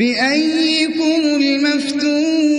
بأيكم المفتون